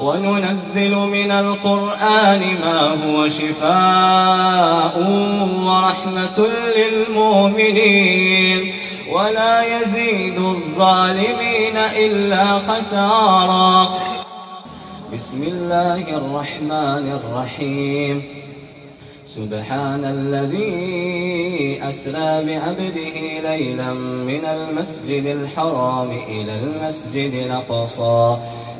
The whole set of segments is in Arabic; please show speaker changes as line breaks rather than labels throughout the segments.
وننزل من القرآن ما هو شفاء ورحمة للمؤمنين. ولا يزيد الظالمين إلا خسارا. بسم الله الرحمن الرحيم. سبحان الذي أسرى بعبده ليلا من المسجد الحرام إلى المسجد الأقصى.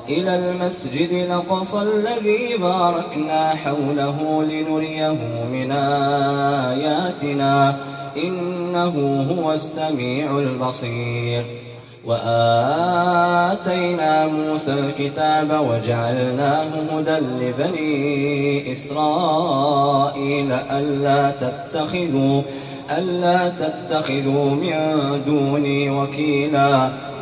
إلى المسجد الأقصى الذي باركنا حوله لنريه من آياتنا. إنه هو السميع البصير. وآتينا موسى الكتاب وجعلناه هدى لبني إسرائيل. ألا تتخذوا ألا تتخذوا من دوني وكيلا.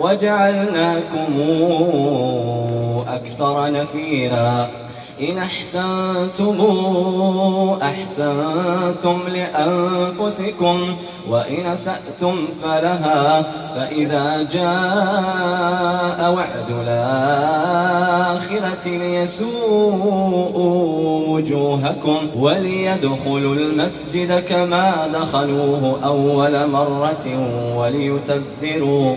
وجعلناكم أكثر نفيرا. إن أحسنتم أحسنتم لأنفسكم وإن أسأتم فلها فإذا جاء وعد الآخرة ليسوء وجوهكم وليدخلوا المسجد كما دخلوه أول مرة وليتبروا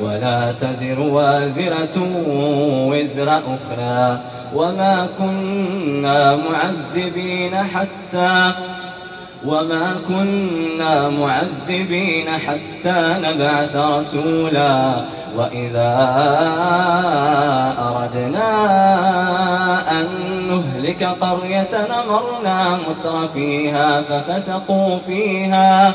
ولا تزر وازرة وزر أخرى وما كنا معذبين حتى وما كنا معذبين حتى نبعث رسولا وإذا أردنا أن نهلك قرية نمرنا متر فيها ففسقوا فيها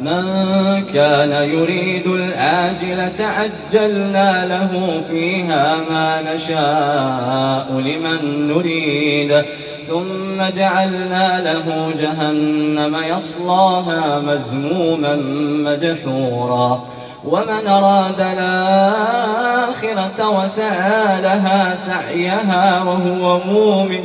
من كان يريد الآجلة عجلنا له فيها ما نشاء لمن نريد. ثم جعلنا له جهنم يصلاها مذموما مدحورا. ومن أراد الآخرة وسعى لها سعيها وهو مؤمن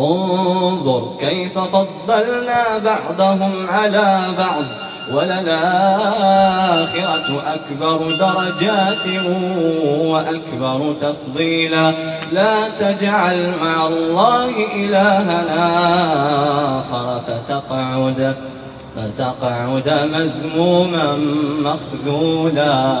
انظر كيف فضلنا بعضهم على بعض وللآخرة أكبر درجات وأكبر تفضيلا. لا تجعل مع الله إلهنا آخر فتقعد فتقعد مذموما مخذولا.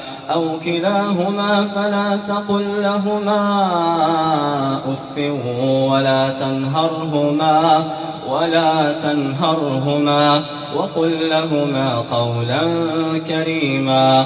أو كلاهما فلا تقل لهما أف ولا تنهرهما ولا تنهرهما وقل لهما قولا كريما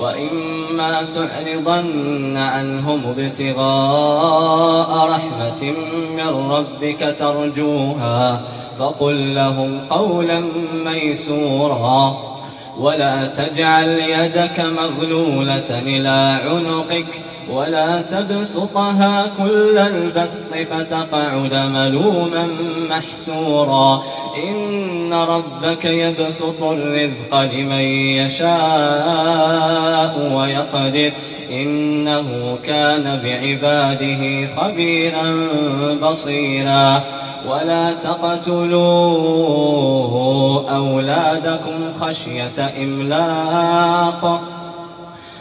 وإما تعرضن عنهم ابتغاء رحمة من ربك ترجوها فقل لهم قولا ميسورا ولا تجعل يدك مغلولة إلى عنقك ولا تبسطها كل البسط فتقعد ملوما محسورا. إن ربك يبسط الرزق لمن يشاء ويقدر. إنه كان بعباده خبيرا بصيرا. ولا تقتلوا أولادكم خشية إملاق.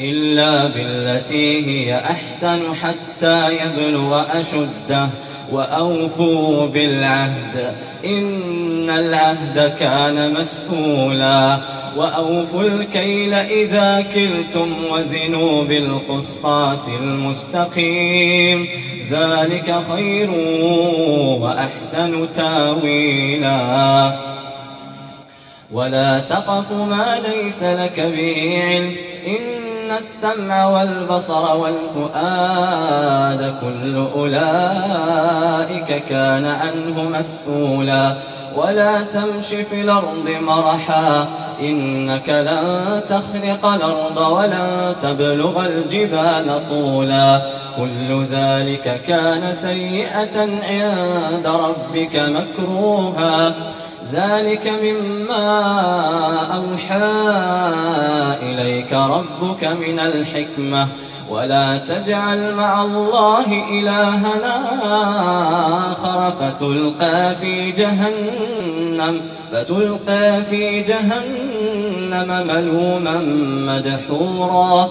إلا بالتي هي أحسن حتى يبلغ أشده وأوفوا بالعهد. إن العهد كان مسؤولا وأوفوا الكيل إذا كلتم وزنوا بالقسطاس المستقيم. ذلك خير وأحسن تاويلا. ولا تقف ما ليس لك به علم. إن إن السمع والبصر والفؤاد كل أولئك كان عنه مسؤولا. ولا تمش في الأرض مرحا إنك لن تخرق الأرض ولن تبلغ الجبال طولا. كل ذلك كان سيئة عند ربك مكروها. ذلك مما أوحى إليك ربك من الحكمة. ولا تجعل مع الله إلهنا آخر فتلقى في جهنم فتلقى في جهنم ملوما مدحورا.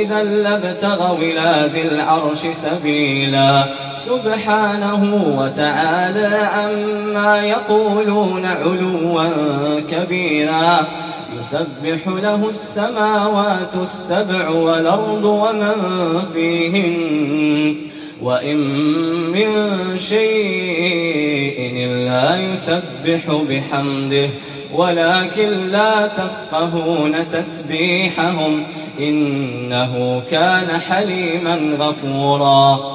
إذا لابتغوا إلى ذي العرش سبيلا. سبحانه وتعالى عما يقولون علوا كبيرا. يسبح له السماوات السبع والأرض ومن فيهن. وإن من شيء إلا يسبح بحمده. ولكن لا تفقهون تسبيحهم. إنه كان حليما غفوراً.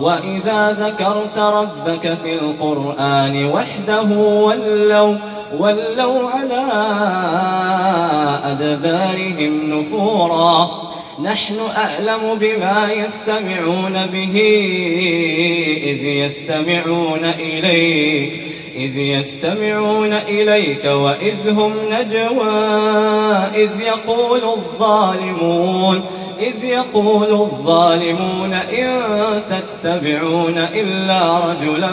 وإذا ذكرت ربك في القرآن وحده ولوا ولوا على أدبارهم نفورا. نحن أعلم بما يستمعون به إذ يستمعون إليك إذ يستمعون إليك وإذ هم نجوى إذ يقول الظالمون. إذ يقول الظالمون إن تتبعون إلا رجلا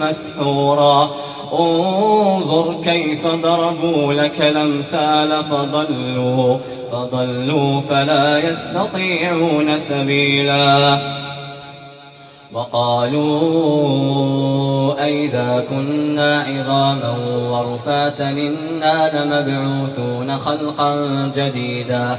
مسحورا. انظر كيف ضربوا لك الأمثال فضلوا فضلوا فلا يستطيعون سبيلا. وقالوا أئذا كنا عظاما ورفاتا إنا لمبعوثون خلقا جديدا.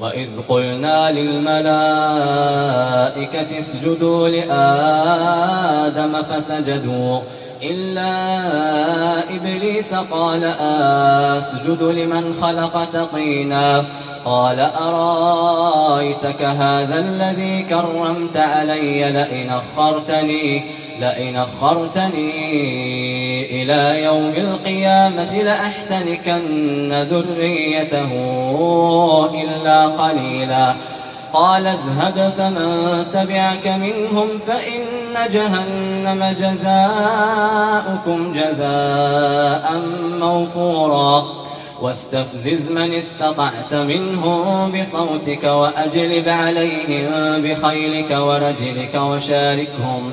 وإذ قلنا للملائكة اسجدوا لآدم فسجدوا إلا إبليس قال أسجد لمن خلقت طينا قال أرايتك هذا الذي كرمت علي لئن أخرتني لئن أخرتني إلى يوم القيامة لأحتنكن ذريته إلا قليلا. قال اذهب فمن تبعك منهم فإن جهنم جزاؤكم جزاء موفورا. واستفزز من استطعت منهم بصوتك وأجلب عليهم بخيلك ورجلك وشاركهم.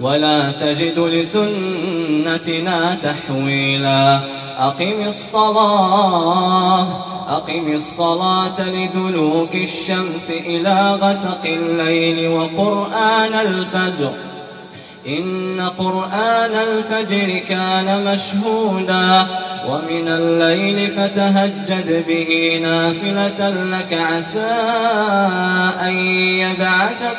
ولا تجد لسنتنا تحويلا. أقم الصلاة أقم الصلاة لدلوك الشمس إلى غسق الليل وقرآن الفجر. إن قرآن الفجر كان مشهودا ومن الليل فتهجد به نافلة لك عسى أن يبعثك.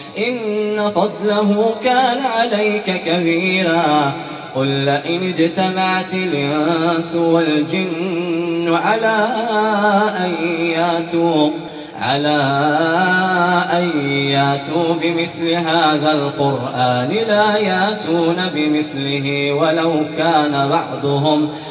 إن فضله كان عليك كبيرا. قل لئن اجتمعت الإنس والجن على أن ياتوا على أن ياتوا بمثل هذا القرآن لا ياتون بمثله ولو كان بعضهم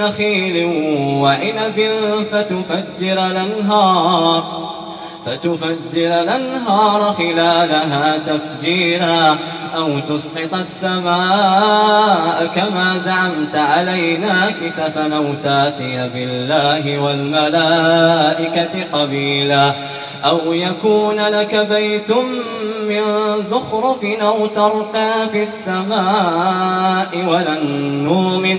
نخيل وعنب فتفجر الأنهار فتفجر الأنهار خلالها تفجيرا أو تسقط السماء كما زعمت علينا كسفا أو تاتي بالله والملائكة قبيلا أو يكون لك بيت من زخرف أو ترقى في السماء ولن نؤمن.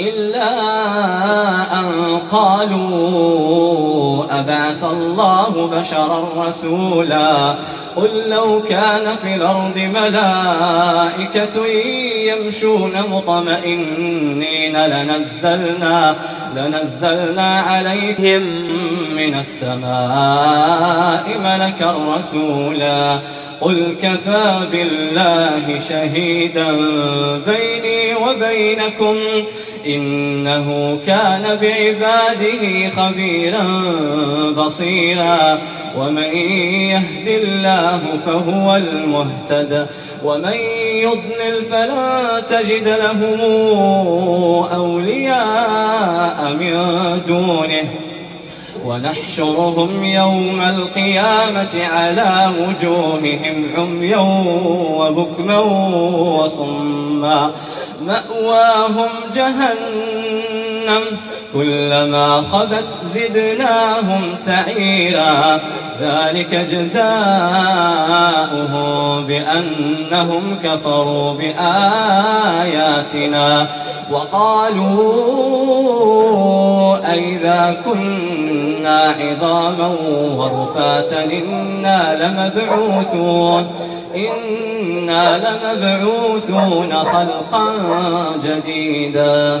إلا أن قالوا أبعث الله بشرا رسولا قل لو كان في الأرض ملائكة يمشون مطمئنين لنزلنا, لنزلنا عليهم من السماء ملكا رسولا قل كفى بالله شهيدا بيني وبينكم إنه كان بعباده خبيرا بصيرا ومن يهد الله فهو المهتد ومن يضلل فلا تجد لهم أولياء من دونه ونحشرهم يوم القيامة على وجوههم عميا وبكما وصما مأواهم جهنم كلما خبت زدناهم سعيرا. ذلك جزاؤه بأنهم كفروا بآياتنا. وقالوا أئذا كنا عظاما ورفاتا إنا لمبعوثون. إنا لمبعوثون خلقا جديدا.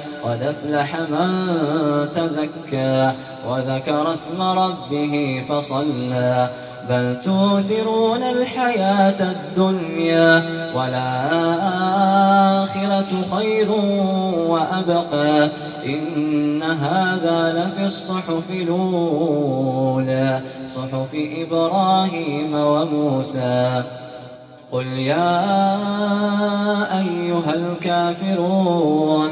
قد أفلح من تزكى وذكر اسم ربه فصلى بل توثرون الحياة الدنيا والآخرة خير وأبقى إن هذا لفي الصحف الأولى صحف إبراهيم وموسى. قل يا أيها الكافرون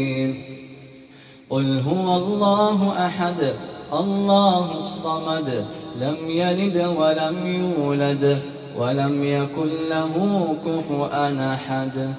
قل هو الله أحد الله الصمد لم يلد ولم يولد ولم يكن له كفؤا أحد.